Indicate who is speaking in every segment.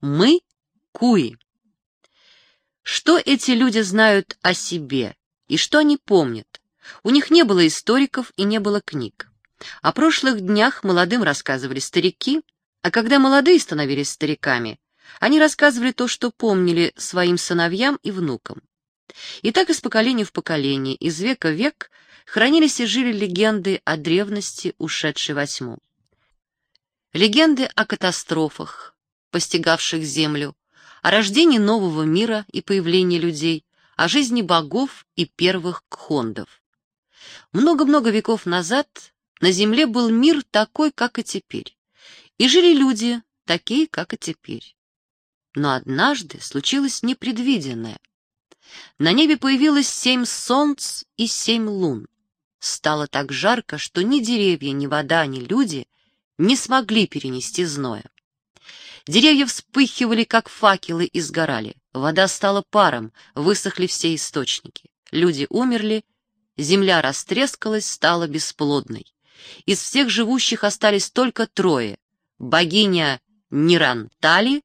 Speaker 1: Мы — куи. Что эти люди знают о себе и что они помнят? У них не было историков и не было книг. О прошлых днях молодым рассказывали старики, а когда молодые становились стариками, они рассказывали то, что помнили своим сыновьям и внукам. И так из поколения в поколение, из века в век хранились и жили легенды о древности, ушедшей во. Легенды о катастрофах, постигавших Землю, о рождении нового мира и появлении людей, о жизни богов и первых кхондов. Много-много веков назад на Земле был мир такой, как и теперь, и жили люди, такие, как и теперь. Но однажды случилось непредвиденное. На небе появилось семь солнц и семь лун. Стало так жарко, что ни деревья, ни вода, ни люди не смогли перенести зноя. Деревья вспыхивали, как факелы, и сгорали. Вода стала паром, высохли все источники. Люди умерли, земля растрескалась, стала бесплодной. Из всех живущих остались только трое — богиня Нирантали,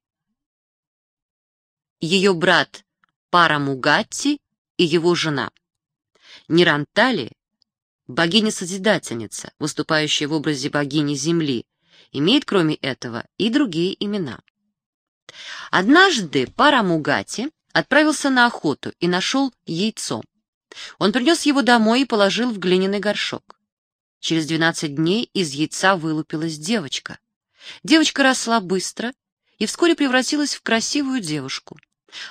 Speaker 1: ее брат Парамугатти и его жена. Нирантали — богиня-созидательница, выступающая в образе богини Земли, имеет, кроме этого, и другие имена. Однажды Парамугати отправился на охоту и нашел яйцо. Он принес его домой и положил в глиняный горшок. Через двенадцать дней из яйца вылупилась девочка. Девочка росла быстро и вскоре превратилась в красивую девушку.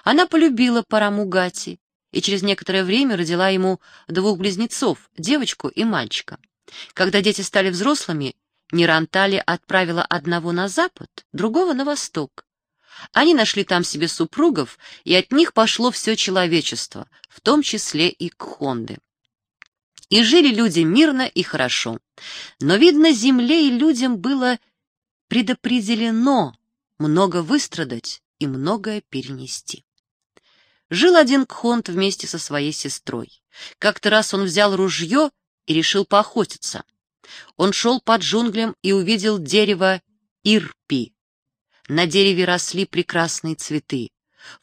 Speaker 1: Она полюбила Парамугати и через некоторое время родила ему двух близнецов, девочку и мальчика. Когда дети стали взрослыми, Нерантали отправила одного на запад, другого на восток. Они нашли там себе супругов, и от них пошло все человечество, в том числе и кхонды. И жили люди мирно и хорошо. Но, видно, земле и людям было предопределено много выстрадать и многое перенести. Жил один кхонд вместе со своей сестрой. Как-то раз он взял ружье и решил поохотиться. Он шел под джунглям и увидел дерево ирпи. На дереве росли прекрасные цветы.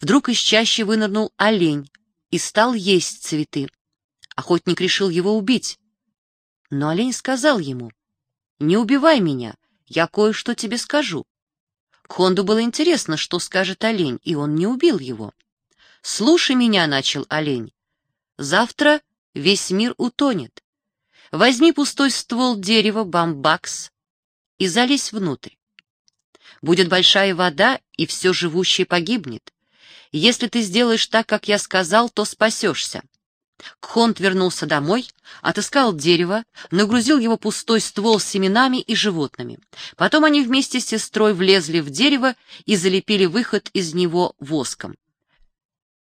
Speaker 1: Вдруг из чащи вынырнул олень и стал есть цветы. Охотник решил его убить. Но олень сказал ему, «Не убивай меня, я кое-что тебе скажу». Хонду было интересно, что скажет олень, и он не убил его. «Слушай меня», — начал олень. «Завтра весь мир утонет. Возьми пустой ствол дерева, бамбакс, и залезь внутрь. Будет большая вода, и все живущее погибнет. Если ты сделаешь так, как я сказал, то спасешься. Кхонт вернулся домой, отыскал дерево, нагрузил его пустой ствол семенами и животными. Потом они вместе с сестрой влезли в дерево и залепили выход из него воском.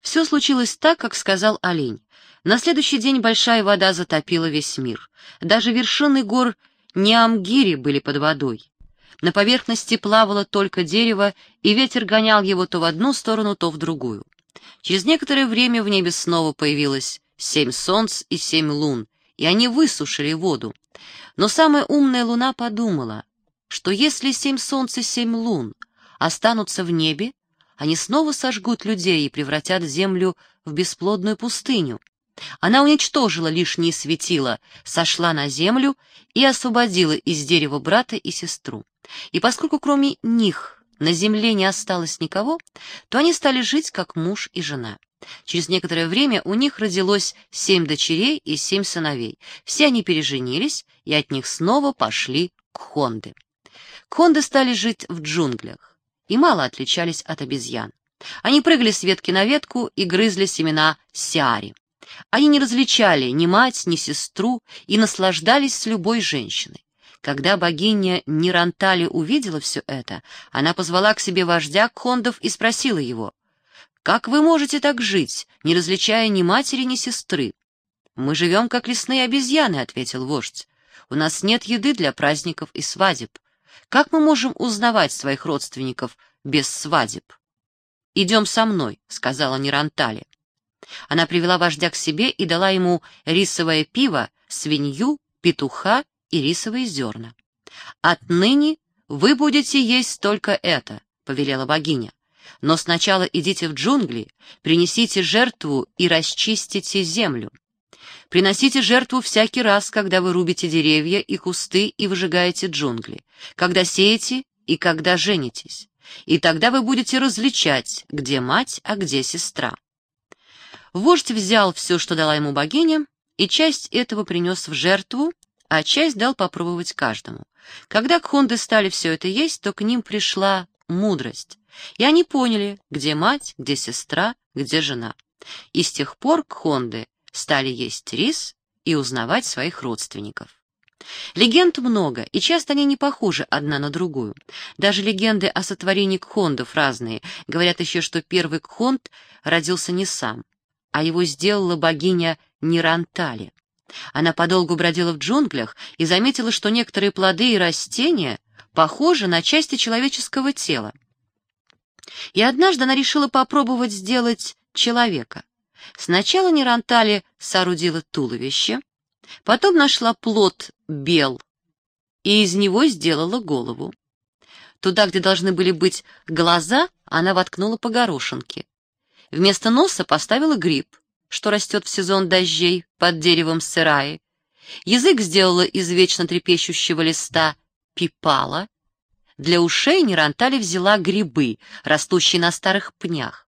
Speaker 1: Все случилось так, как сказал олень. На следующий день большая вода затопила весь мир. Даже вершины гор Неамгири были под водой. На поверхности плавало только дерево, и ветер гонял его то в одну сторону, то в другую. Через некоторое время в небе снова появилось семь солнц и семь лун, и они высушили воду. Но самая умная луна подумала, что если семь солнц и семь лун останутся в небе, они снова сожгут людей и превратят землю в бесплодную пустыню. Она уничтожила лишние светила, сошла на землю и освободила из дерева брата и сестру. И поскольку кроме них на земле не осталось никого, то они стали жить как муж и жена. Через некоторое время у них родилось семь дочерей и семь сыновей. Все они переженились, и от них снова пошли кхонды. Кхонды стали жить в джунглях и мало отличались от обезьян. Они прыгали с ветки на ветку и грызли семена сиари. Они не различали ни мать, ни сестру и наслаждались с любой женщиной. Когда богиня Нирантали увидела все это, она позвала к себе вождя Кхондов и спросила его, «Как вы можете так жить, не различая ни матери, ни сестры?» «Мы живем, как лесные обезьяны», — ответил вождь. «У нас нет еды для праздников и свадеб. Как мы можем узнавать своих родственников без свадеб?» «Идем со мной», — сказала Нирантали. Она привела вождя к себе и дала ему рисовое пиво, свинью, петуха и рисовые зерна. «Отныне вы будете есть только это», — повелела богиня. Но сначала идите в джунгли, принесите жертву и расчистите землю. Приносите жертву всякий раз, когда вы рубите деревья и кусты и выжигаете джунгли, когда сеете и когда женитесь. И тогда вы будете различать, где мать, а где сестра. Вождь взял все, что дала ему богиня, и часть этого принес в жертву, а часть дал попробовать каждому. Когда кхонды стали все это есть, то к ним пришла мудрость, и они поняли, где мать, где сестра, где жена. И с тех пор кхонды стали есть рис и узнавать своих родственников. Легенд много, и часто они не похожи одна на другую. Даже легенды о сотворении кхондов разные. Говорят еще, что первый кхонд родился не сам, а его сделала богиня Нирантали. Она подолгу бродила в джунглях и заметила, что некоторые плоды и растения похожи на части человеческого тела. И однажды она решила попробовать сделать человека. Сначала Нерантали соорудила туловище, потом нашла плод бел и из него сделала голову. Туда, где должны были быть глаза, она воткнула по горошинке. Вместо носа поставила гриб, что растет в сезон дождей под деревом сыраи. Язык сделала из вечно трепещущего листа пипала. Для ушей Нерантали взяла грибы, растущие на старых пнях.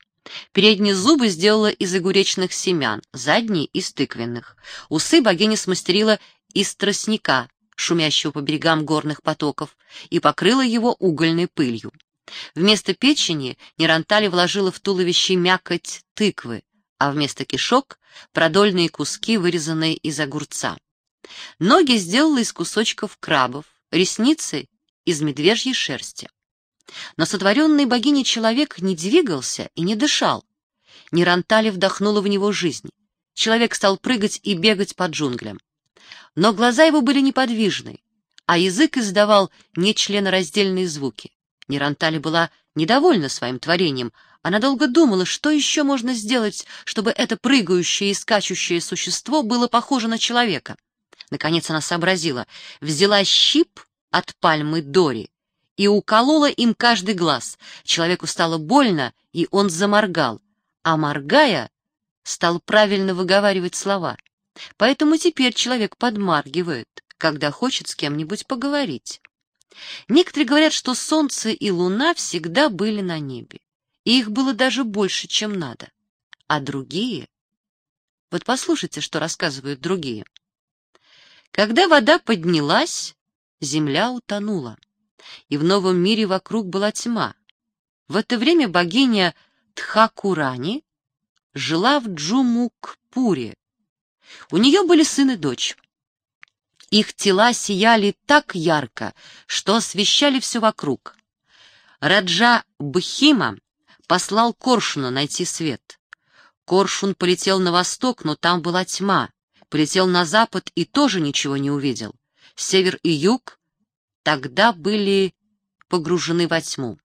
Speaker 1: Передние зубы сделала из огуречных семян, задние — из тыквенных. Усы богиня смастерила из тростника, шумящего по берегам горных потоков, и покрыла его угольной пылью. Вместо печени Нерантали вложила в туловище мякоть тыквы, а вместо кишок — продольные куски, вырезанные из огурца. Ноги сделала из кусочков крабов, ресницы — из медвежьей шерсти. Но сотворенный богиней человек не двигался и не дышал. Нерантали вдохнула в него жизнь. Человек стал прыгать и бегать по джунглям. Но глаза его были неподвижны, а язык издавал нечленораздельные звуки. Нерантали была недовольна своим творением. Она долго думала, что еще можно сделать, чтобы это прыгающее и скачущее существо было похоже на человека. Наконец она сообразила, взяла щип от пальмы Дори и уколола им каждый глаз. Человеку стало больно, и он заморгал, а моргая, стал правильно выговаривать слова. Поэтому теперь человек подмаргивает, когда хочет с кем-нибудь поговорить. Некоторые говорят, что солнце и луна всегда были на небе, и их было даже больше, чем надо. А другие... Вот послушайте, что рассказывают другие. Когда вода поднялась, земля утонула и в новом мире вокруг была тьма. В это время богиня Тхакурани жила в Джумукпуре. У нее были сын и дочь. Их тела сияли так ярко, что освещали все вокруг. Раджа Бхима послал Коршуна найти свет. Коршун полетел на восток, но там была тьма. Полетел на запад и тоже ничего не увидел. Север и юг тогда были погружены во тьму.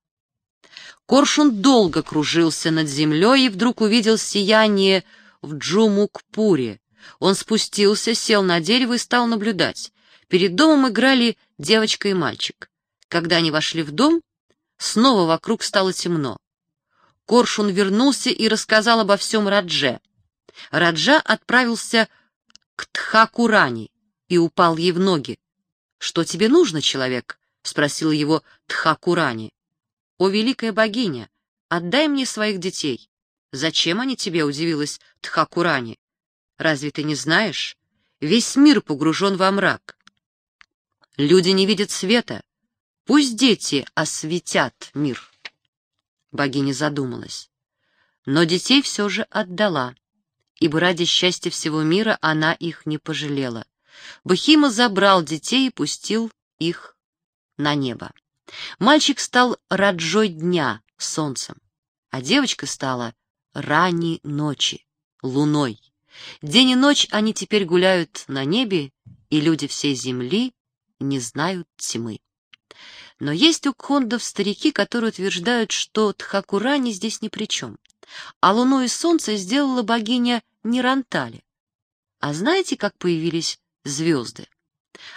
Speaker 1: Коршун долго кружился над землей и вдруг увидел сияние в Джумукпуре. Он спустился, сел на дерево и стал наблюдать. Перед домом играли девочка и мальчик. Когда они вошли в дом, снова вокруг стало темно. Коршун вернулся и рассказал обо всем Радже. Раджа отправился к Тхакурани и упал ей в ноги. «Что тебе нужно, человек?» — спросил его Тхакурани. «О, великая богиня, отдай мне своих детей». «Зачем они тебе?» — удивилась Тхакурани. «Разве ты не знаешь? Весь мир погружен во мрак. Люди не видят света. Пусть дети осветят мир». Богиня задумалась. Но детей все же отдала, ибо ради счастья всего мира она их не пожалела. Бахима забрал детей и пустил их на небо. Мальчик стал раджой дня, солнцем, а девочка стала ранней ночи, луной. День и ночь они теперь гуляют на небе, и люди всей земли не знают тьмы. Но есть у кхондов старики, которые утверждают, что Тхакурани здесь ни при чем, а луну и солнце сделала богиня Нирантали. А знаете, как появились звезды.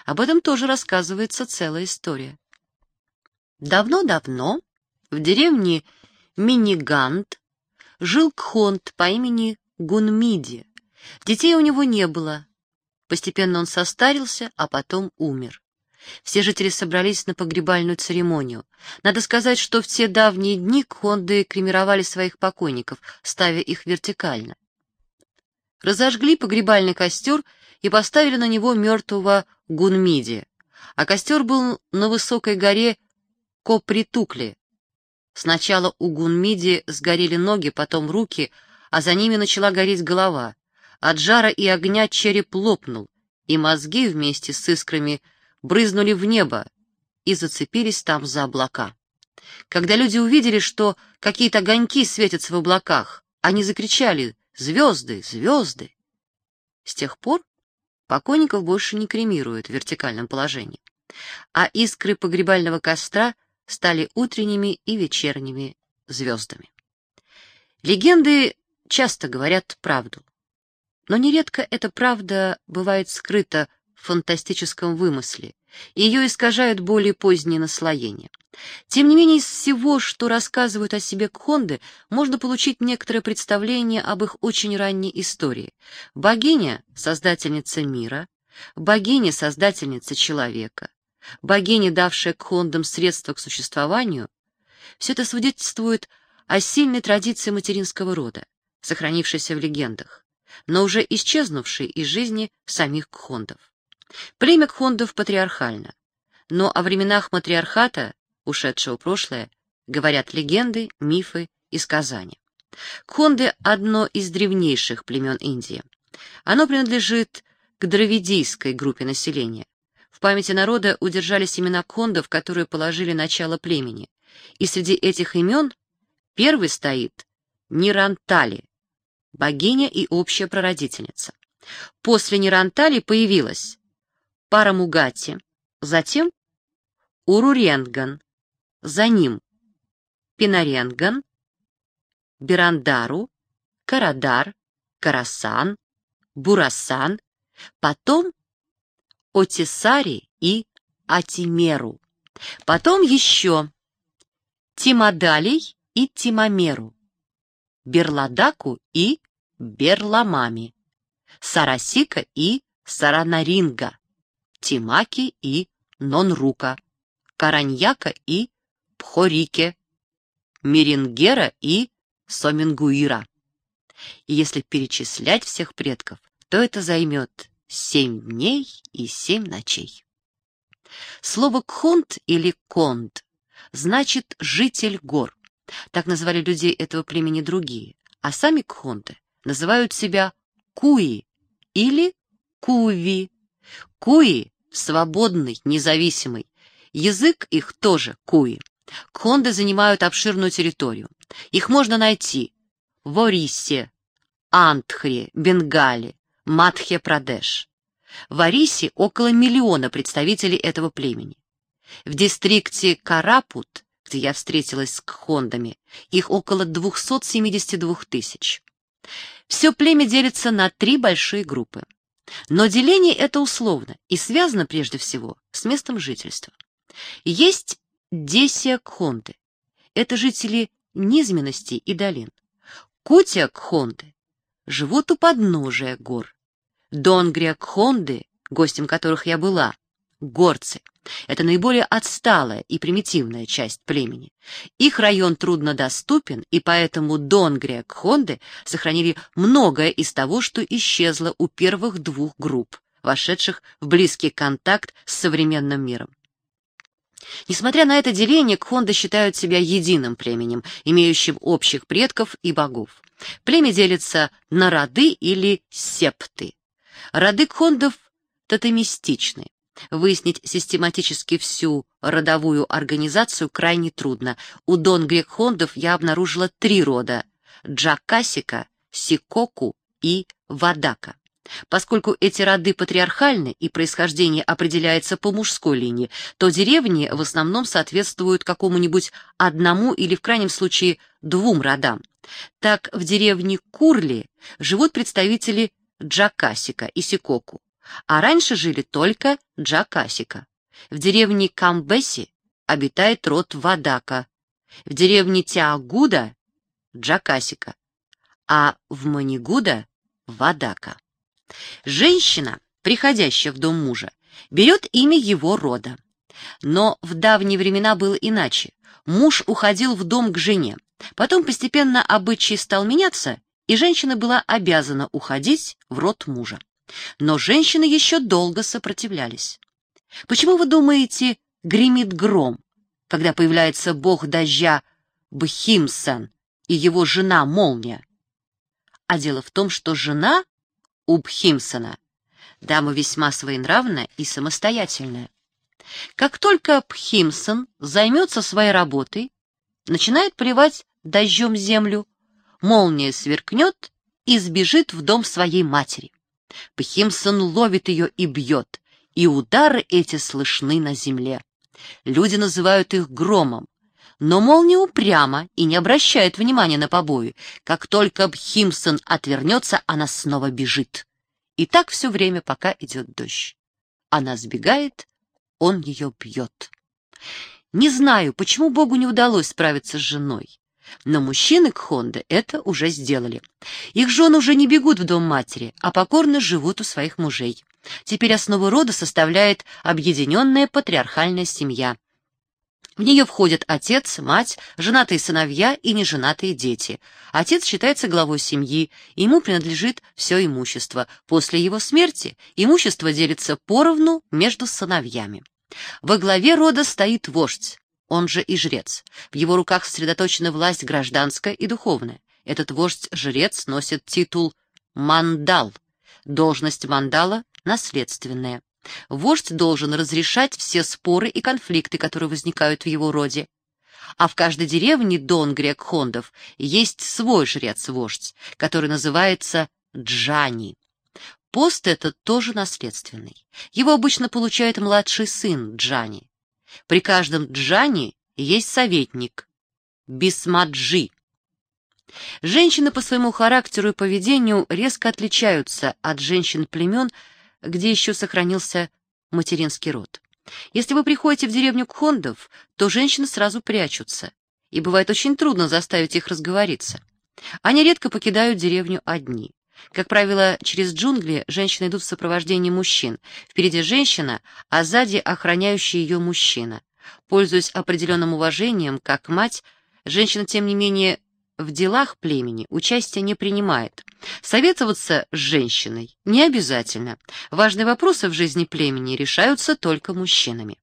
Speaker 1: Об этом тоже рассказывается целая история. Давно-давно в деревне Минигант, жил Кхонт по имени Гунмиди. Детей у него не было. Постепенно он состарился, а потом умер. Все жители собрались на погребальную церемонию. Надо сказать, что в те давние дни Кхонды кремировали своих покойников, ставя их вертикально. Разожгли погребальный костер и поставили на него мертвого Гунмиди, а костер был на высокой горе Копритукли. Сначала у Гунмиди сгорели ноги, потом руки, а за ними начала гореть голова. От жара и огня череп лопнул, и мозги вместе с искрами брызнули в небо и зацепились там за облака. Когда люди увидели, что какие-то огоньки светятся в облаках, они закричали «Звезды! Звезды!». С тех пор покойников больше не кремируют в вертикальном положении, а искры погребального костра стали утренними и вечерними звездами. Легенды часто говорят правду, но нередко эта правда бывает скрыта в фантастическом вымысле, и ее искажают более поздние наслоения. Тем не менее, из всего, что рассказывают о себе кхонды, можно получить некоторое представление об их очень ранней истории. Богиня — создательница мира, богиня — создательница человека, богиня, давшая кхондам средства к существованию, все это свидетельствует о сильной традиции материнского рода, сохранившейся в легендах, но уже исчезнувшей из жизни самих кхондов. Племя кхондов патриархально, но о временах матриархата, ушедшего прошлое, говорят легенды, мифы и сказания. Кхонды — одно из древнейших племен Индии. Оно принадлежит к дравидийской группе населения. В памяти народа удержались имена кхондов, которые положили начало племени. И среди этих имен первый стоит Нирантали, богиня и общая прародительница. После Нирантали появилась Парамугати, затем Уруренган, за ним Пинаренган, Бирандару, Карадар, Карасан, Бурасан, потом Отисари и Атимеру, потом еще Тимадалей и Тимамеру, Берладаку и Берламами, Сарасика и Саранаринга, Тимаки и Нонрука, Караньяка и Пхорике, Мерингера и Сомингуира. И если перечислять всех предков, то это займет семь дней и семь ночей. Слово «кхонт» или «конд» значит «житель гор». Так назвали людей этого племени другие, а сами кхонты называют себя куи или куви. Куи свободный, независимый. Язык их тоже куи. Кхонды занимают обширную территорию. Их можно найти в Орисе, Антхре, Бенгале, Мадхе-Прадеш. В Арисе около миллиона представителей этого племени. В дистрикте Карапут, где я встретилась с кхондами, их около 272 тысяч. Все племя делится на три большие группы. Но деление это условно и связано прежде всего с местом жительства. Есть десия-кхонты. Это жители низменностей и долин. Кутия-кхонты живут у подножия гор. Донгрия-кхонды, гостем которых я была, горцы. Это наиболее отсталая и примитивная часть племени. Их район труднодоступен, и поэтому Донгрия Кхонды сохранили многое из того, что исчезло у первых двух групп, вошедших в близкий контакт с современным миром. Несмотря на это деление, кхонды считают себя единым племенем, имеющим общих предков и богов. Племя делится на роды или септы. Роды кхондов тотемистичны. Выяснить систематически всю родовую организацию крайне трудно. У донгрек-хондов я обнаружила три рода – Джакасика, Сикоку и Вадака. Поскольку эти роды патриархальны и происхождение определяется по мужской линии, то деревни в основном соответствуют какому-нибудь одному или, в крайнем случае, двум родам. Так, в деревне Курли живут представители Джакасика и Сикоку а раньше жили только Джакасика. В деревне Камбеси обитает род Вадака. в деревне Тиагуда — Джакасика, а в Манигуда — Вадака. Женщина, приходящая в дом мужа, берет имя его рода. Но в давние времена было иначе. Муж уходил в дом к жене. Потом постепенно обычай стал меняться, и женщина была обязана уходить в род мужа. Но женщины еще долго сопротивлялись. Почему вы думаете, гремит гром, когда появляется бог дождя Бхимсан и его жена Молния? А дело в том, что жена у Бхимсона дама весьма своенравная и самостоятельная. Как только Пхимсон займется своей работой, начинает поливать дождем землю, молния сверкнет и сбежит в дом своей матери. Пхимсон ловит ее и бьет, и удары эти слышны на земле. Люди называют их громом, но молния упряма и не обращает внимания на побои. Как только Бхимсон отвернется, она снова бежит. И так все время, пока идет дождь. Она сбегает, он ее бьет. Не знаю, почему Богу не удалось справиться с женой. Но мужчины Кхонды это уже сделали. Их жены уже не бегут в дом матери, а покорно живут у своих мужей. Теперь основу рода составляет объединенная патриархальная семья. В нее входят отец, мать, женатые сыновья и неженатые дети. Отец считается главой семьи, ему принадлежит все имущество. После его смерти имущество делится поровну между сыновьями. Во главе рода стоит вождь, он же и жрец. В его руках сосредоточена власть гражданская и духовная. Этот вождь-жрец носит титул «мандал». Должность мандала наследственная. Вождь должен разрешать все споры и конфликты, которые возникают в его роде. А в каждой деревне Дон Грек-Хондов есть свой жрец-вождь, который называется Джани. Пост этот тоже наследственный. Его обычно получает младший сын Джани. При каждом Джани есть советник – Бисмаджи. Женщины по своему характеру и поведению резко отличаются от женщин племен, где еще сохранился материнский род. Если вы приходите в деревню Кхондов, то женщины сразу прячутся, и бывает очень трудно заставить их разговориться. Они редко покидают деревню одни. Как правило, через джунгли женщины идут в сопровождении мужчин. Впереди женщина, а сзади охраняющий ее мужчина. Пользуясь определенным уважением, как мать, женщина, тем не менее, в делах племени участия не принимает. Советоваться с женщиной не обязательно. Важные вопросы в жизни племени решаются только мужчинами.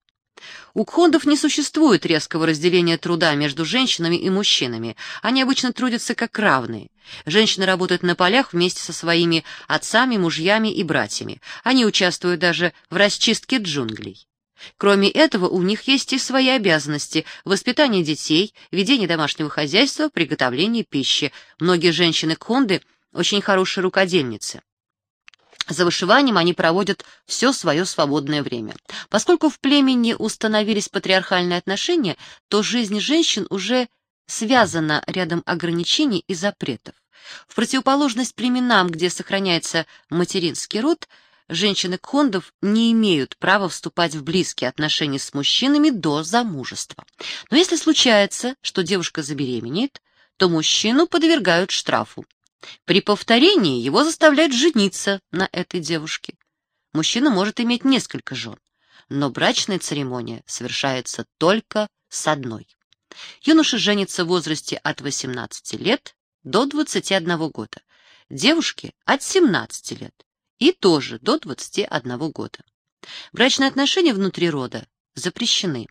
Speaker 1: У кхондов не существует резкого разделения труда между женщинами и мужчинами. Они обычно трудятся как равные. Женщины работают на полях вместе со своими отцами, мужьями и братьями. Они участвуют даже в расчистке джунглей. Кроме этого, у них есть и свои обязанности – воспитание детей, ведение домашнего хозяйства, приготовление пищи. Многие женщины-кхонды очень хорошие рукодельницы. За вышиванием они проводят все свое свободное время. Поскольку в племени установились патриархальные отношения, то жизнь женщин уже связана рядом ограничений и запретов. В противоположность племенам, где сохраняется материнский род, женщины кхондов не имеют права вступать в близкие отношения с мужчинами до замужества. Но если случается, что девушка забеременеет, то мужчину подвергают штрафу. При повторении его заставляют жениться на этой девушке. Мужчина может иметь несколько жен, но брачная церемония совершается только с одной. Юноша женится в возрасте от 18 лет до 21 года, девушки от 17 лет и тоже до 21 года. Брачные отношения внутри рода запрещены.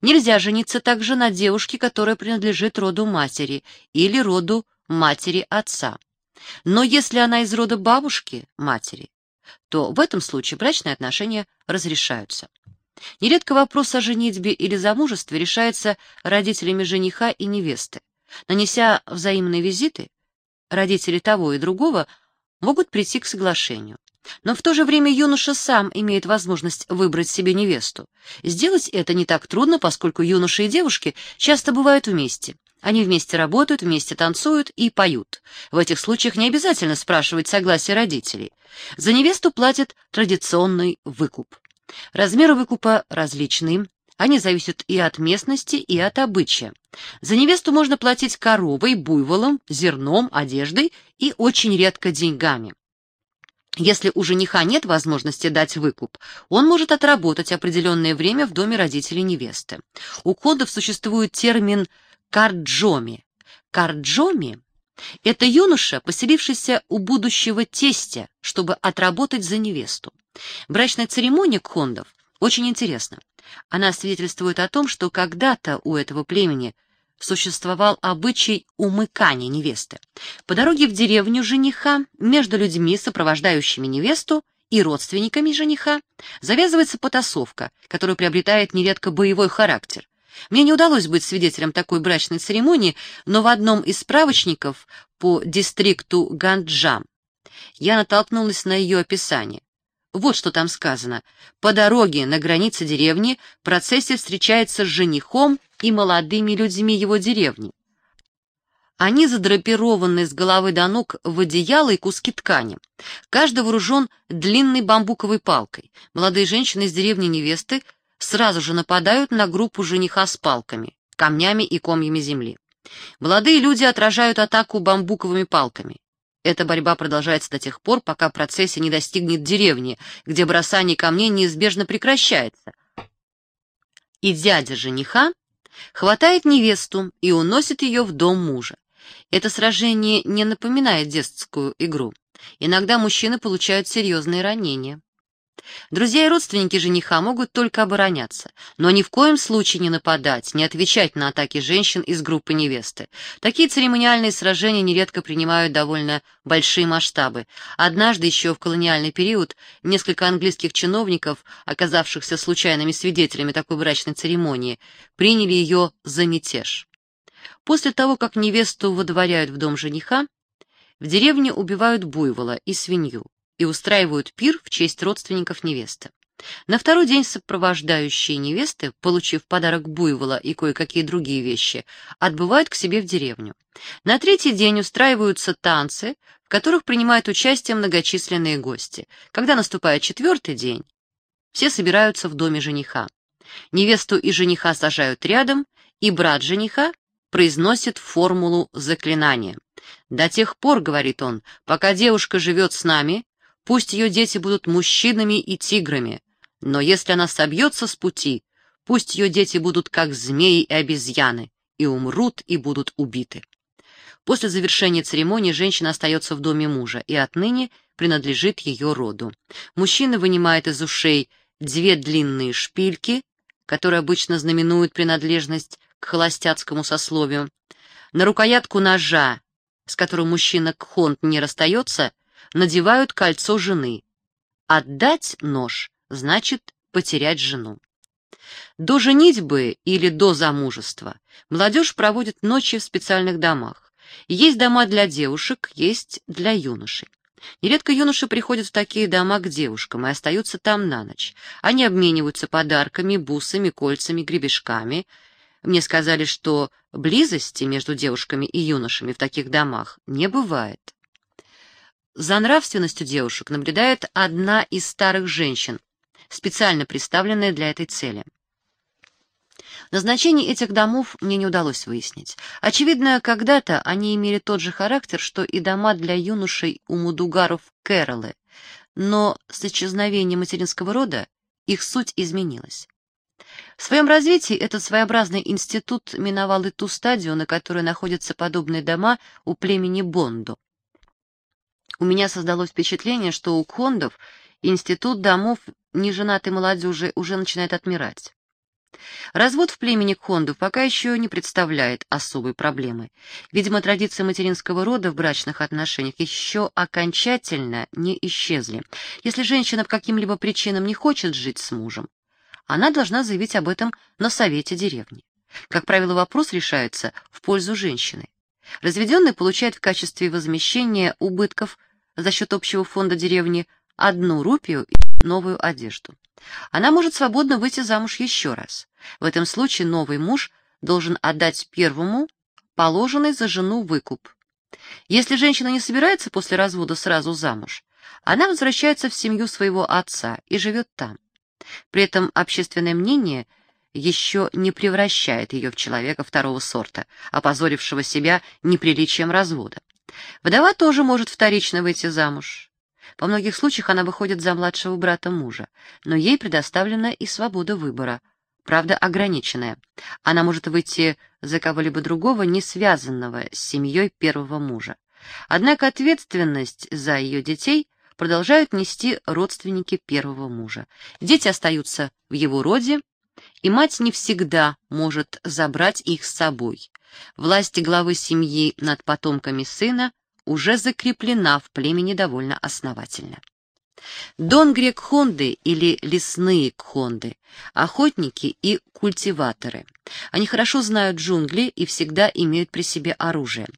Speaker 1: Нельзя жениться также на девушке, которая принадлежит роду матери или роду матери отца. Но если она из рода бабушки матери, то в этом случае брачные отношения разрешаются. Нередко вопрос о женитьбе или замужестве решается родителями жениха и невесты. Нанеся взаимные визиты, родители того и другого могут прийти к соглашению. Но в то же время юноша сам имеет возможность выбрать себе невесту. Сделать это не так трудно, поскольку юноши и девушки часто бывают вместе. Они вместе работают, вместе танцуют и поют. В этих случаях не обязательно спрашивать согласие родителей. За невесту платят традиционный выкуп. Размеры выкупа различны, Они зависят и от местности, и от обычая. За невесту можно платить коровой, буйволом, зерном, одеждой и очень редко деньгами. Если у жениха нет возможности дать выкуп, он может отработать определенное время в доме родителей невесты. У кодов существует термин «карджоми». Карджоми — это юноша, поселившийся у будущего тестя, чтобы отработать за невесту. Брачная церемония кхондов очень интересна. Она свидетельствует о том, что когда-то у этого племени существовал обычай умыкания невесты. По дороге в деревню жениха между людьми, сопровождающими невесту, и родственниками жениха завязывается потасовка, которая приобретает нередко боевой характер. Мне не удалось быть свидетелем такой брачной церемонии, но в одном из справочников по дистрикту Ганджам я натолкнулась на ее описание. Вот что там сказано. По дороге на границе деревни процессия встречается с женихом и молодыми людьми его деревни. Они задрапированы с головы до ног в одеяло и куски ткани. Каждый вооружен длинной бамбуковой палкой. Молодые женщины из деревни невесты сразу же нападают на группу жениха с палками, камнями и комьями земли. Молодые люди отражают атаку бамбуковыми палками. Эта борьба продолжается до тех пор, пока процессия не достигнет деревни, где бросание камней неизбежно прекращается. И дядя жениха хватает невесту и уносит ее в дом мужа. Это сражение не напоминает детскую игру. Иногда мужчины получают серьезные ранения. Друзья и родственники жениха могут только обороняться, но ни в коем случае не нападать, не отвечать на атаки женщин из группы невесты. Такие церемониальные сражения нередко принимают довольно большие масштабы. Однажды, еще в колониальный период, несколько английских чиновников, оказавшихся случайными свидетелями такой брачной церемонии, приняли ее за мятеж. После того, как невесту выдворяют в дом жениха, в деревне убивают буйвола и свинью и устраивают пир в честь родственников невесты. На второй день сопровождающие невесты, получив подарок буйвола и кое-какие другие вещи, отбывают к себе в деревню. На третий день устраиваются танцы, в которых принимают участие многочисленные гости. Когда наступает четвертый день, все собираются в доме жениха. Невесту и жениха сажают рядом, и брат жениха произносит формулу заклинания. «До тех пор, — говорит он, — пока девушка живет с нами, Пусть ее дети будут мужчинами и тиграми, но если она собьется с пути, пусть ее дети будут как змеи и обезьяны, и умрут, и будут убиты. После завершения церемонии женщина остается в доме мужа и отныне принадлежит ее роду. Мужчина вынимает из ушей две длинные шпильки, которые обычно знаменуют принадлежность к холостяцкому сословию. На рукоятку ножа, с которым мужчина Кхонт не расстается, надевают кольцо жены. Отдать нож значит потерять жену. До женитьбы или до замужества молодежь проводит ночи в специальных домах. Есть дома для девушек, есть для юношей. Нередко юноши приходят в такие дома к девушкам и остаются там на ночь. Они обмениваются подарками, бусами, кольцами, гребешками. Мне сказали, что близости между девушками и юношами в таких домах не бывает. За нравственностью девушек наблюдает одна из старых женщин, специально представленная для этой цели. Назначение этих домов мне не удалось выяснить. Очевидно, когда-то они имели тот же характер, что и дома для юношей у мудугаров Кэролы, но с исчезновением материнского рода их суть изменилась. В своем развитии этот своеобразный институт миновал и ту стадию, на которой находятся подобные дома у племени Бондо. У меня создалось впечатление, что у Кхондов институт домов неженатой молодежи уже начинает отмирать. Развод в племени Кхондов пока еще не представляет особой проблемы. Видимо, традиции материнского рода в брачных отношениях еще окончательно не исчезли. Если женщина по каким-либо причинам не хочет жить с мужем, она должна заявить об этом на совете деревни. Как правило, вопрос решается в пользу женщины. Разведенный получает в качестве возмещения убытков за счет общего фонда деревни одну рупию и новую одежду. Она может свободно выйти замуж еще раз. В этом случае новый муж должен отдать первому положенный за жену выкуп. Если женщина не собирается после развода сразу замуж, она возвращается в семью своего отца и живет там. При этом общественное мнение еще не превращает ее в человека второго сорта, опозорившего себя неприличием развода. Вдова тоже может вторично выйти замуж. Во многих случаях она выходит за младшего брата мужа, но ей предоставлена и свобода выбора, правда ограниченная. Она может выйти за кого-либо другого, не связанного с семьей первого мужа. Однако ответственность за ее детей продолжают нести родственники первого мужа. Дети остаются в его роде, и мать не всегда может забрать их с собой. Власть главы семьи над потомками сына уже закреплена в племени довольно основательно. Донгре кхонды или лесные кхонды – охотники и культиваторы. Они хорошо знают джунгли и всегда имеют при себе оружие.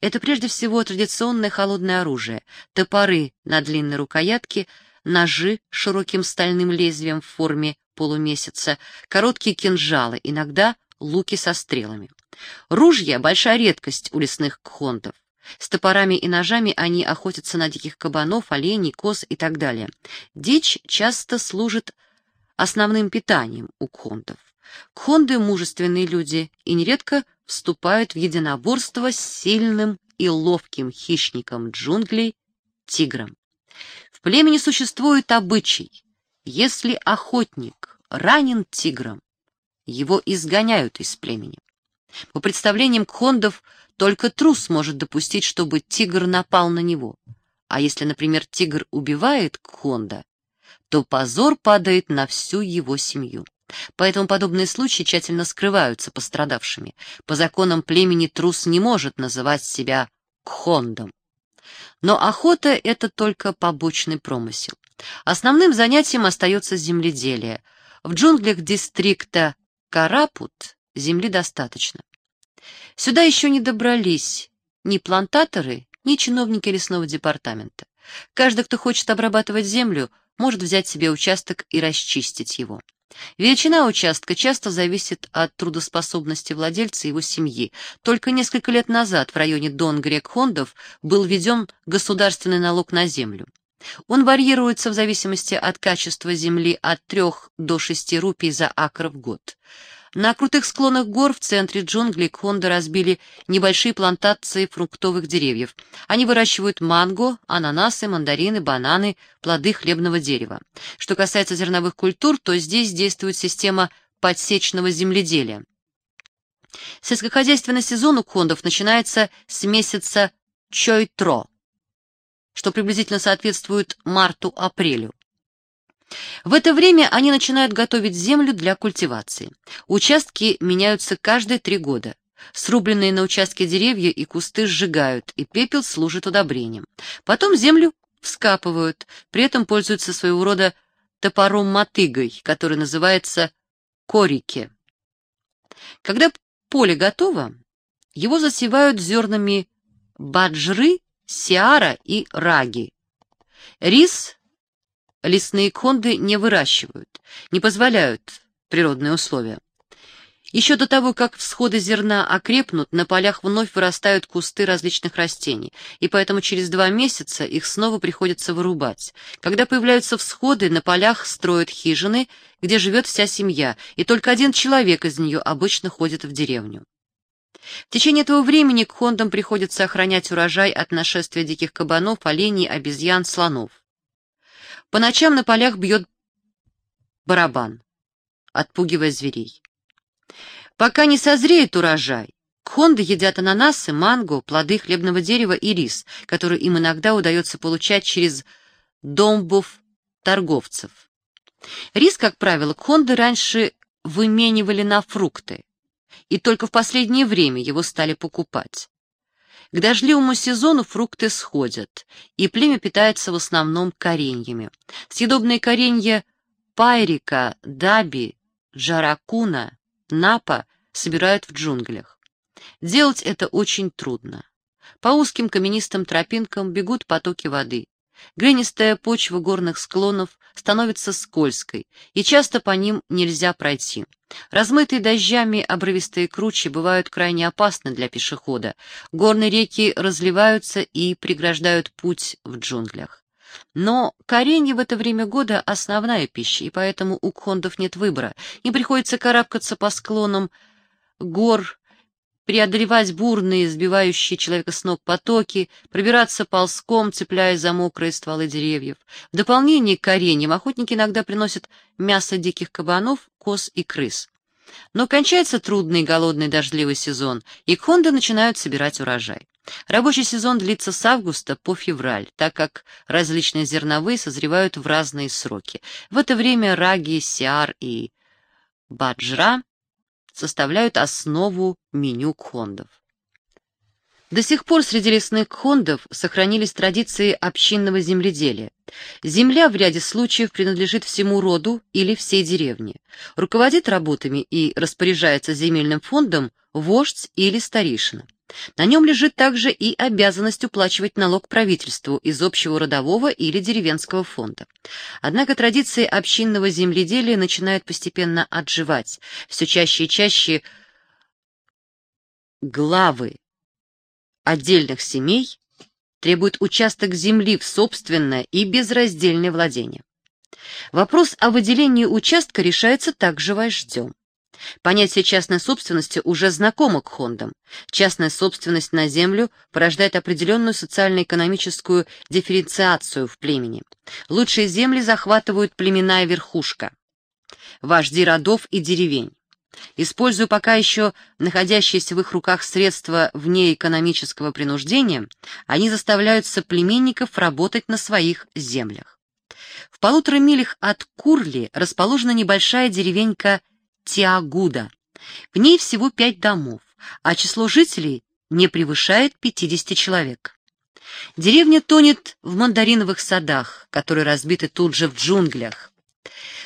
Speaker 1: Это прежде всего традиционное холодное оружие – топоры на длинной рукоятке, ножи с широким стальным лезвием в форме полумесяца, короткие кинжалы, иногда луки со стрелами. Ружья – большая редкость у лесных кхондов. С топорами и ножами они охотятся на диких кабанов, оленей, коз и так далее. Дичь часто служит основным питанием у кхондов. Кхонды — мужественные люди и нередко вступают в единоборство с сильным и ловким хищником джунглей — тигром. В племени существует обычай. Если охотник ранен тигром, его изгоняют из племени. По представлениям кхондов, только трус может допустить, чтобы тигр напал на него. А если, например, тигр убивает кхонда, то позор падает на всю его семью. Поэтому подобные случаи тщательно скрываются пострадавшими. По законам племени трус не может называть себя кхондом. Но охота — это только побочный промысел. Основным занятием остается земледелие. В джунглях дистрикта Карапут земли достаточно. Сюда еще не добрались ни плантаторы, ни чиновники лесного департамента. Каждый, кто хочет обрабатывать землю, может взять себе участок и расчистить его. Величина участка часто зависит от трудоспособности владельца и его семьи. Только несколько лет назад в районе Дон-Грек-Хондов был введен государственный налог на землю. Он варьируется в зависимости от качества земли от 3 до 6 рупий за акр в год. На крутых склонах гор в центре джунглей Кхонда разбили небольшие плантации фруктовых деревьев. Они выращивают манго, ананасы, мандарины, бананы, плоды хлебного дерева. Что касается зерновых культур, то здесь действует система подсечного земледелия. Сельскохозяйственный сезон у кхондов начинается с месяца Чойтро, что приблизительно соответствует марту-апрелю. В это время они начинают готовить землю для культивации. Участки меняются каждые три года. Срубленные на участке деревья и кусты сжигают, и пепел служит удобрением. Потом землю вскапывают, при этом пользуются своего рода топором-мотыгой, который называется корики. Когда поле готово, его засевают зернами баджры, сиара и раги. Рис лесные конды не выращивают, не позволяют природные условия. Еще до того, как всходы зерна окрепнут, на полях вновь вырастают кусты различных растений, и поэтому через два месяца их снова приходится вырубать. Когда появляются всходы, на полях строят хижины, где живет вся семья, и только один человек из нее обычно ходит в деревню. В течение этого времени к хондам приходится охранять урожай от нашествия диких кабанов, оленей, обезьян, слонов. По ночам на полях бьет барабан, отпугивая зверей. Пока не созреет урожай, кхонды едят ананасы, манго, плоды хлебного дерева и рис, который им иногда удается получать через домбов торговцев. Рис, как правило, кхонды раньше выменивали на фрукты, и только в последнее время его стали покупать. К дождливому сезону фрукты сходят, и племя питается в основном кореньями. Съедобные коренья пайрика, даби, джаракуна, напа собирают в джунглях. Делать это очень трудно. По узким каменистым тропинкам бегут потоки воды. Глинистая почва горных склонов становится скользкой, и часто по ним нельзя пройти. Размытые дождями обрывистые кручи бывают крайне опасны для пешехода. Горные реки разливаются и преграждают путь в джунглях. Но коренье в это время года — основная пища, и поэтому у кхондов нет выбора. Им приходится карабкаться по склонам гор, преодолевать бурные, сбивающие человека с ног потоки, пробираться ползком, цепляясь за мокрые стволы деревьев. В дополнение к кореньям охотники иногда приносят мясо диких кабанов, коз и крыс. Но кончается трудный голодный дождливый сезон, и кхонды начинают собирать урожай. Рабочий сезон длится с августа по февраль, так как различные зерновые созревают в разные сроки. В это время раги, сиар и баджра составляют основу меню кхондов. До сих пор среди лесных кхондов сохранились традиции общинного земледелия. Земля в ряде случаев принадлежит всему роду или всей деревне. Руководит работами и распоряжается земельным фондом вождь или старейшина. На нем лежит также и обязанность уплачивать налог правительству из общего родового или деревенского фонда. Однако традиции общинного земледелия начинают постепенно отживать. Все чаще и чаще главы отдельных семей требуют участок земли в собственное и безраздельное владение. Вопрос о выделении участка решается также вождем. Понятие частной собственности уже знакомо к Хондам. Частная собственность на землю порождает определенную социально-экономическую дифференциацию в племени. Лучшие земли захватывают племенная верхушка, вожди родов и деревень. Используя пока еще находящиеся в их руках средства вне экономического принуждения, они заставляют соплеменников работать на своих землях. В полутора милях от Курли расположена небольшая деревенька Тиагуда. В ней всего пять домов, а число жителей не превышает 50 человек. Деревня тонет в мандариновых садах, которые разбиты тут же в джунглях.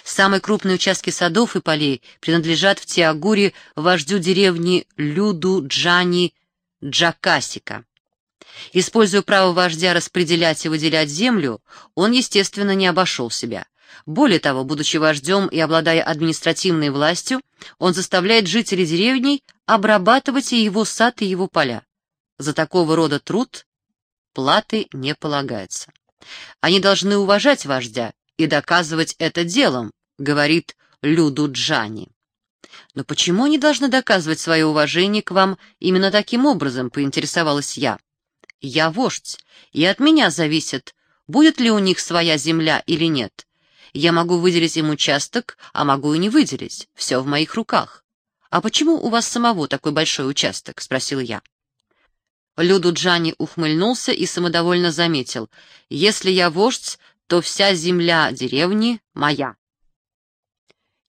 Speaker 1: Самые крупные участки садов и полей принадлежат в Тиагуре вождю деревни Люду Джани Джакасика. Используя право вождя распределять и выделять землю, он, естественно, не обошел себя. Более того, будучи вождем и обладая административной властью, он заставляет жителей деревни обрабатывать и его сад, и его поля. За такого рода труд платы не полагается. Они должны уважать вождя и доказывать это делом, говорит Люду Джани. Но почему они должны доказывать свое уважение к вам именно таким образом, поинтересовалась я. Я вождь, и от меня зависит, будет ли у них своя земля или нет. Я могу выделить им участок, а могу и не выделить. Все в моих руках. А почему у вас самого такой большой участок? Спросил я. Люду Джани ухмыльнулся и самодовольно заметил. Если я вождь, то вся земля деревни моя.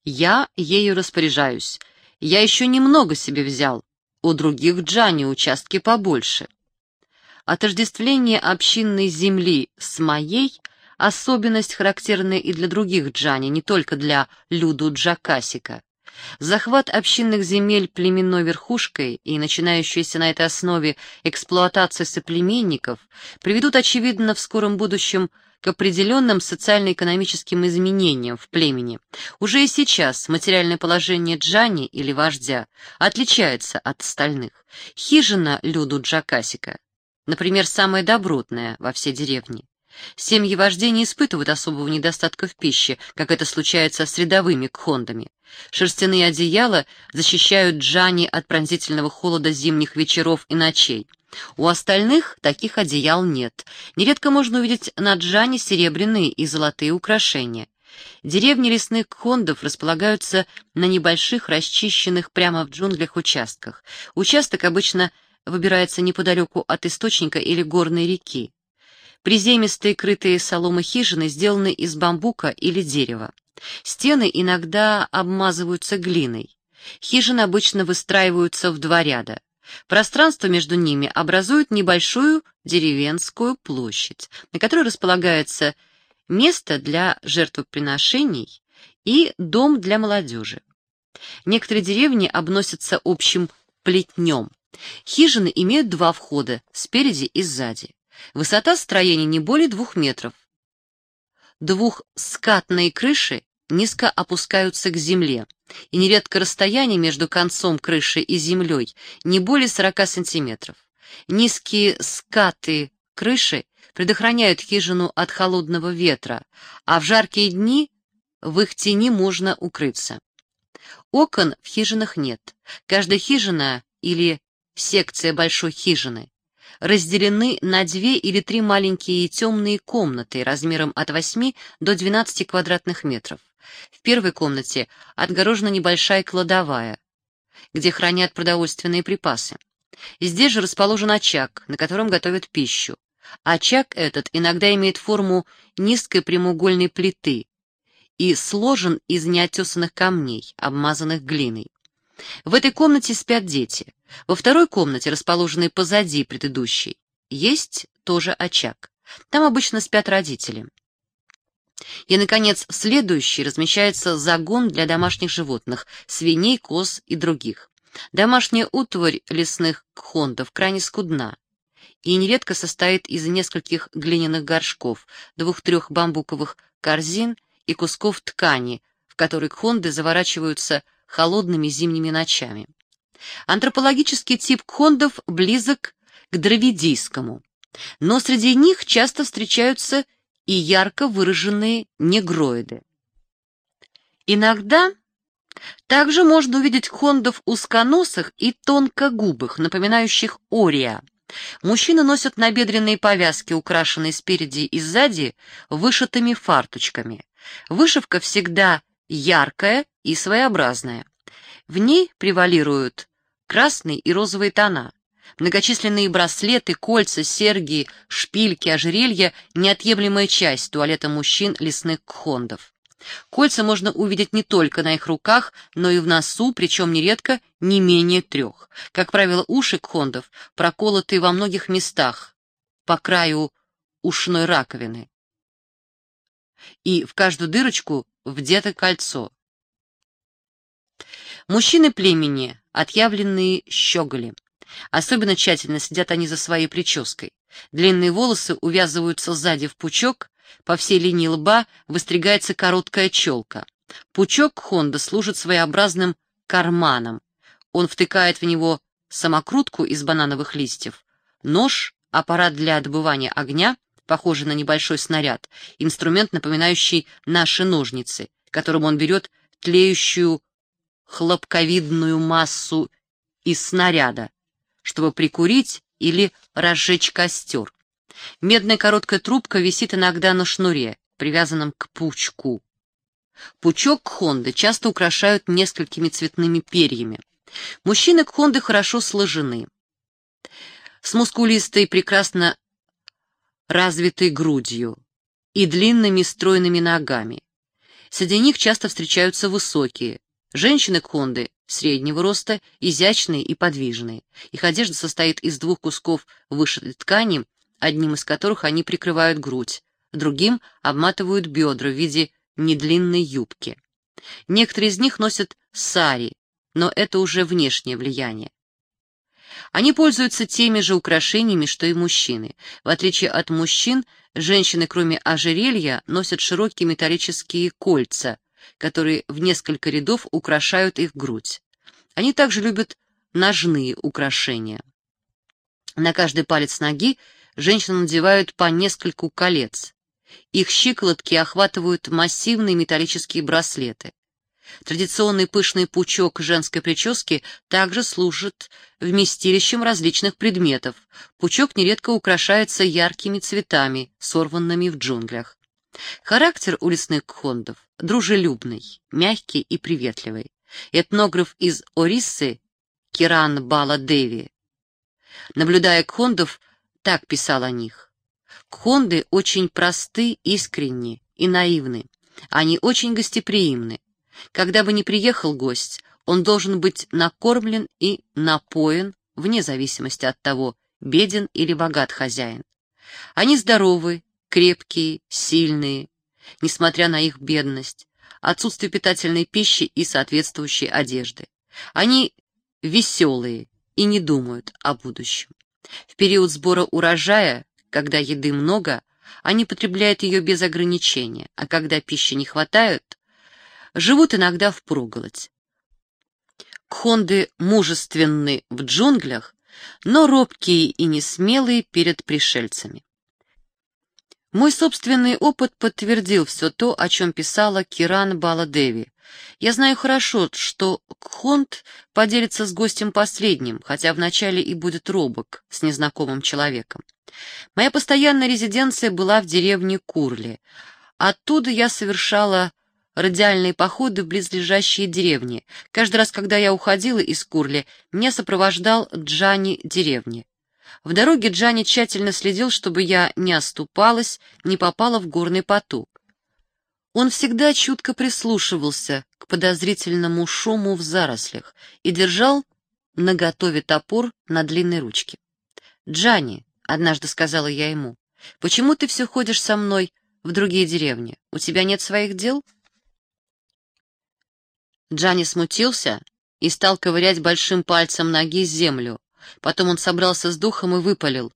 Speaker 1: Я ею распоряжаюсь. Я еще немного себе взял. У других Джани участки побольше. Отождествление общинной земли с моей — особенность, характерная и для других Джани, не только для Люду Джакасика. Захват общинных земель племенной верхушкой и начинающаяся на этой основе эксплуатация соплеменников приведут, очевидно, в скором будущем к определенным социально-экономическим изменениям в племени. Уже и сейчас материальное положение Джани или вождя отличается от остальных. Хижина Люду Джакасика, например, самая добротная во всей деревне. Семьи вождей не испытывают особого недостатка в пище, как это случается с рядовыми кхондами. Шерстяные одеяла защищают Джани от пронзительного холода зимних вечеров и ночей. У остальных таких одеял нет. Нередко можно увидеть на Джане серебряные и золотые украшения. Деревни лесных кхондов располагаются на небольших, расчищенных прямо в джунглях участках. Участок обычно выбирается неподалеку от источника или горной реки. Приземистые крытые соломы хижины сделаны из бамбука или дерева. Стены иногда обмазываются глиной. Хижины обычно выстраиваются в два ряда. Пространство между ними образует небольшую деревенскую площадь, на которой располагается место для жертвоприношений и дом для молодежи. Некоторые деревни обносятся общим плетнем. Хижины имеют два входа, спереди и сзади. Высота строения не более двух метров. Двухскатные крыши низко опускаются к земле, и нередко расстояние между концом крыши и землей не более 40 сантиметров. Низкие скаты крыши предохраняют хижину от холодного ветра, а в жаркие дни в их тени можно укрыться. Окон в хижинах нет. Каждая хижина или секция большой хижины разделены на две или три маленькие темные комнаты размером от 8 до 12 квадратных метров. В первой комнате отгорожена небольшая кладовая, где хранят продовольственные припасы. Здесь же расположен очаг, на котором готовят пищу. Очаг этот иногда имеет форму низкой прямоугольной плиты и сложен из неотесанных камней, обмазанных глиной. В этой комнате спят дети. Во второй комнате, расположенной позади предыдущей, есть тоже очаг. Там обычно спят родители. И, наконец, в следующей размещается загон для домашних животных, свиней, коз и других. Домашняя утварь лесных кхондов крайне скудна и нередко состоит из нескольких глиняных горшков, двух-трех бамбуковых корзин и кусков ткани, в которые кхонды заворачиваются холодными зимними ночами. Антропологический тип кхондов близок к дравидийскому, но среди них часто встречаются и ярко выраженные негроиды. Иногда также можно увидеть хондов узконосых и тонкогубых, напоминающих ория. Мужчины носят набедренные повязки, украшенные спереди и сзади вышитыми фарточками. Вышивка всегда яркая и своеобразная. В ней превалируют красный и розовые тона. Многочисленные браслеты, кольца, серьги, шпильки, ожерелья — неотъемлемая часть туалета мужчин лесных кхондов. Кольца можно увидеть не только на их руках, но и в носу, причем нередко не менее трех. Как правило, уши кхондов проколоты во многих местах по краю ушной раковины. И в каждую дырочку вдето кольцо. Мужчины племени — отъявленные щеголи. Особенно тщательно следят они за своей прической. Длинные волосы увязываются сзади в пучок, по всей линии лба выстригается короткая челка. Пучок Хонда служит своеобразным карманом. Он втыкает в него самокрутку из банановых листьев, нож, аппарат для добывания огня, похожий на небольшой снаряд, инструмент, напоминающий наши ножницы, которым он берет тлеющую хлопковидную массу из снаряда, чтобы прикурить или разжечь костер. Медная короткая трубка висит иногда на шнуре, привязанном к пучку. Пучок Хонды часто украшают несколькими цветными перьями. Мужчины Хонды хорошо сложены, с мускулистой, прекрасно развитой грудью и длинными стройными ногами. Среди них часто встречаются высокие. Женщины Хонды среднего роста, изящные и подвижные. Их одежда состоит из двух кусков вышитой ткани, одним из которых они прикрывают грудь, другим обматывают бедра в виде недлинной юбки. Некоторые из них носят сари, но это уже внешнее влияние. Они пользуются теми же украшениями, что и мужчины. В отличие от мужчин, женщины, кроме ожерелья, носят широкие металлические кольца, которые в несколько рядов украшают их грудь. Они также любят ножные украшения. На каждый палец ноги женщины надевают по нескольку колец. Их щиколотки охватывают массивные металлические браслеты. Традиционный пышный пучок женской прически также служит вместилищем различных предметов. Пучок нередко украшается яркими цветами, сорванными в джунглях. Характер у лесных кхондов дружелюбный, мягкий и приветливый. Этнограф из Ориссы Киран Бала Деви, наблюдая кхондов, так писал о них. Кхонды очень просты, искренни и наивны. Они очень гостеприимны. Когда бы ни приехал гость, он должен быть накормлен и напоен, вне зависимости от того, беден или богат хозяин. Они здоровы, крепкие, сильные, несмотря на их бедность, отсутствие питательной пищи и соответствующей одежды. Они веселые и не думают о будущем. В период сбора урожая, когда еды много, они потребляют ее без ограничения, а когда пищи не хватает, живут иногда впроголодь. Кхонды мужественны в джунглях, но робкие и несмелые перед пришельцами. Мой собственный опыт подтвердил все то, о чем писала Киран Баладеви. Я знаю хорошо, что Кхонт поделится с гостем последним, хотя вначале и будет робок с незнакомым человеком. Моя постоянная резиденция была в деревне Курли. Оттуда я совершала радиальные походы в близлежащие деревни. Каждый раз, когда я уходила из Курли, меня сопровождал Джани деревни. В дороге Джани тщательно следил, чтобы я не оступалась, не попала в горный поток. Он всегда чутко прислушивался к подозрительному шуму в зарослях и держал наготове топор на длинной ручке. «Джани», — однажды сказала я ему, — «почему ты все ходишь со мной в другие деревни? У тебя нет своих дел?» Джани смутился и стал ковырять большим пальцем ноги землю. Потом он собрался с духом и выпалил.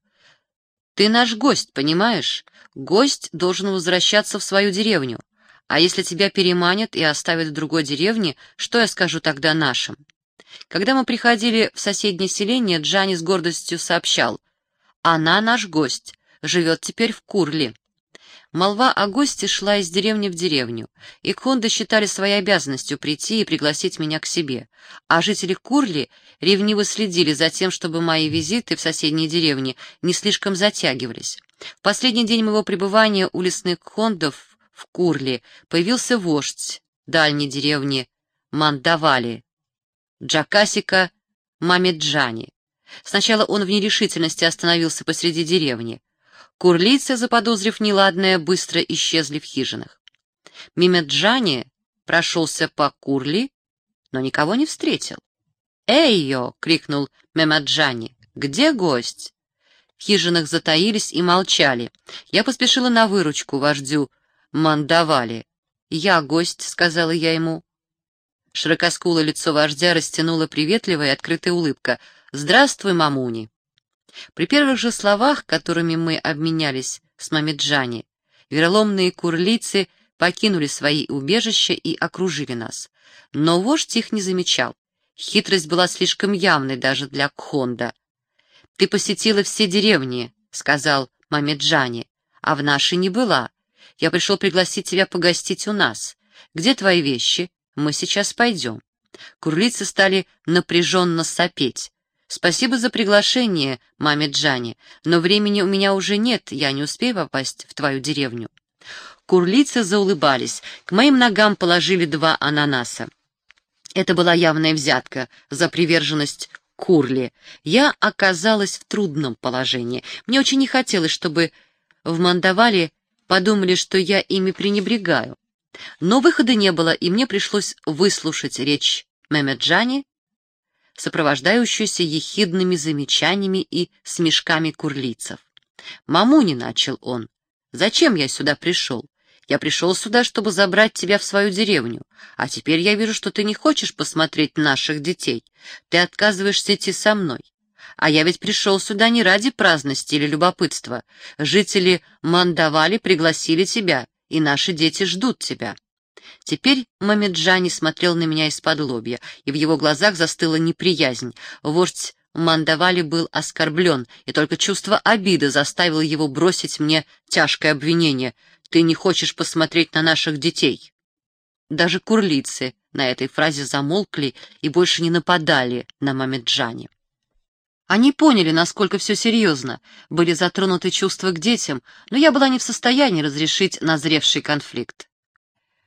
Speaker 1: «Ты наш гость, понимаешь? Гость должен возвращаться в свою деревню. А если тебя переманят и оставят в другой деревне, что я скажу тогда нашим?» Когда мы приходили в соседнее селение, Джани с гордостью сообщал. «Она наш гость, живет теперь в Курли». Молва о госте шла из деревни в деревню, и Конда считали своей обязанностью прийти и пригласить меня к себе, а жители Курли ревниво следили за тем, чтобы мои визиты в соседние деревни не слишком затягивались. В последний день моего пребывания у лесных Хондов в Курли появился вождь дальней деревни Мандавали, Джакасика Мамеджани. Сначала он в нерешительности остановился посреди деревни, Курлицы, заподозрив неладное, быстро исчезли в хижинах. Мимеджани прошелся по Курли, но никого не встретил. «Эй-йо!» — крикнул Мемаджани. «Где гость?» В хижинах затаились и молчали. Я поспешила на выручку вождю Мандавали. «Я гость», — сказала я ему. Широкоскулое лицо вождя растянула приветливая и открытая улыбка. «Здравствуй, мамуни!» При первых же словах, которыми мы обменялись с Мамеджани, вероломные курлицы покинули свои убежища и окружили нас. Но вождь их не замечал. Хитрость была слишком явной даже для Кхонда. «Ты посетила все деревни», — сказал Мамеджани, — «а в нашей не была. Я пришел пригласить тебя погостить у нас. Где твои вещи? Мы сейчас пойдем». Курлицы стали напряженно сопеть. «Спасибо за приглашение, маме Джани, но времени у меня уже нет, я не успею попасть в твою деревню». Курлицы заулыбались, к моим ногам положили два ананаса. Это была явная взятка за приверженность Курли. Я оказалась в трудном положении. Мне очень не хотелось, чтобы в Мандавале подумали, что я ими пренебрегаю. Но выхода не было, и мне пришлось выслушать речь Мемеджани сопровождающуюся ехидными замечаниями и смешками курлицев. «Мамуни», — начал он, — «зачем я сюда пришел? Я пришел сюда, чтобы забрать тебя в свою деревню, а теперь я вижу, что ты не хочешь посмотреть наших детей. Ты отказываешься идти со мной. А я ведь пришел сюда не ради праздности или любопытства. Жители Мандавали пригласили тебя, и наши дети ждут тебя. Теперь Мамеджани смотрел на меня из-под лобья, и в его глазах застыла неприязнь. Вождь Мандавали был оскорблен, и только чувство обиды заставило его бросить мне тяжкое обвинение. «Ты не хочешь посмотреть на наших детей?» Даже курлицы на этой фразе замолкли и больше не нападали на Мамеджани. Они поняли, насколько все серьезно, были затронуты чувства к детям, но я была не в состоянии разрешить назревший конфликт.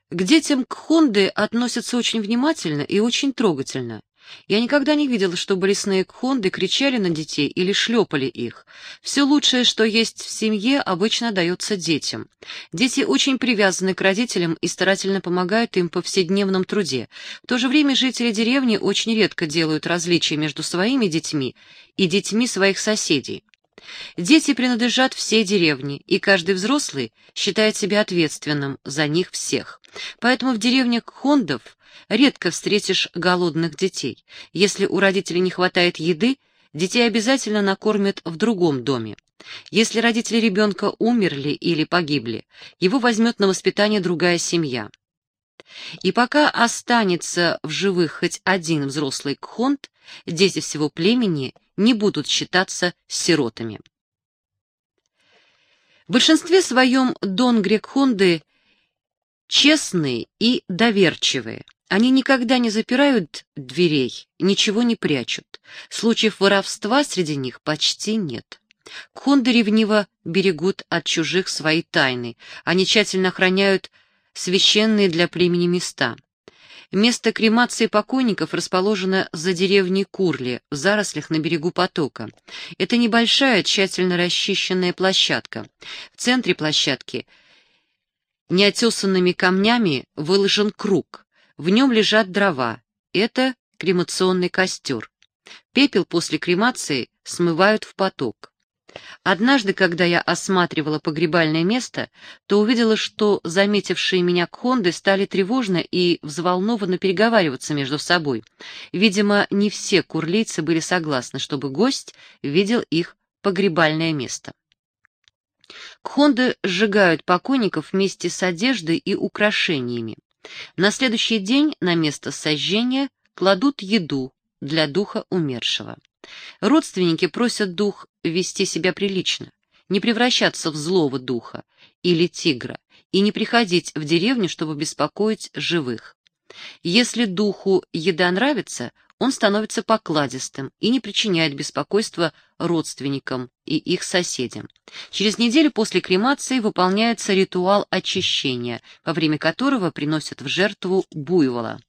Speaker 1: К детям кхонды относятся очень внимательно и очень трогательно. Я никогда не видела, чтобы лесные кхонды кричали на детей или шлепали их. Все лучшее, что есть в семье, обычно дается детям. Дети очень привязаны к родителям и старательно помогают им в повседневном труде. В то же время жители деревни очень редко делают различия между своими детьми и детьми своих соседей. Дети принадлежат всей деревне, и каждый взрослый считает себя ответственным за них всех. Поэтому в деревнях хондов редко встретишь голодных детей. Если у родителей не хватает еды, детей обязательно накормят в другом доме. Если родители ребенка умерли или погибли, его возьмет на воспитание другая семья. И пока останется в живых хоть один взрослый кхонд, дети всего племени не будут считаться сиротами. В большинстве своем Дон Грекхунды честные и доверчивые. Они никогда не запирают дверей, ничего не прячут. Случаев воровства среди них почти нет. Кхунды ревниво берегут от чужих свои тайны. Они тщательно охраняют священные для племени места. Место кремации покойников расположено за деревней Курли, в зарослях на берегу потока. Это небольшая, тщательно расчищенная площадка. В центре площадки неотесанными камнями выложен круг. В нем лежат дрова. Это кремационный костер. Пепел после кремации смывают в поток. Однажды, когда я осматривала погребальное место, то увидела, что заметившие меня кхонды стали тревожно и взволнованно переговариваться между собой. Видимо, не все курлийцы были согласны, чтобы гость видел их погребальное место. Кхонды сжигают покойников вместе с одеждой и украшениями. На следующий день на место сожжения кладут еду для духа умершего. Родственники просят дух вести себя прилично, не превращаться в злого духа или тигра и не приходить в деревню, чтобы беспокоить живых. Если духу еда нравится, он становится покладистым и не причиняет беспокойства родственникам и их соседям. Через неделю после кремации выполняется ритуал очищения, во время которого приносят в жертву буйвола.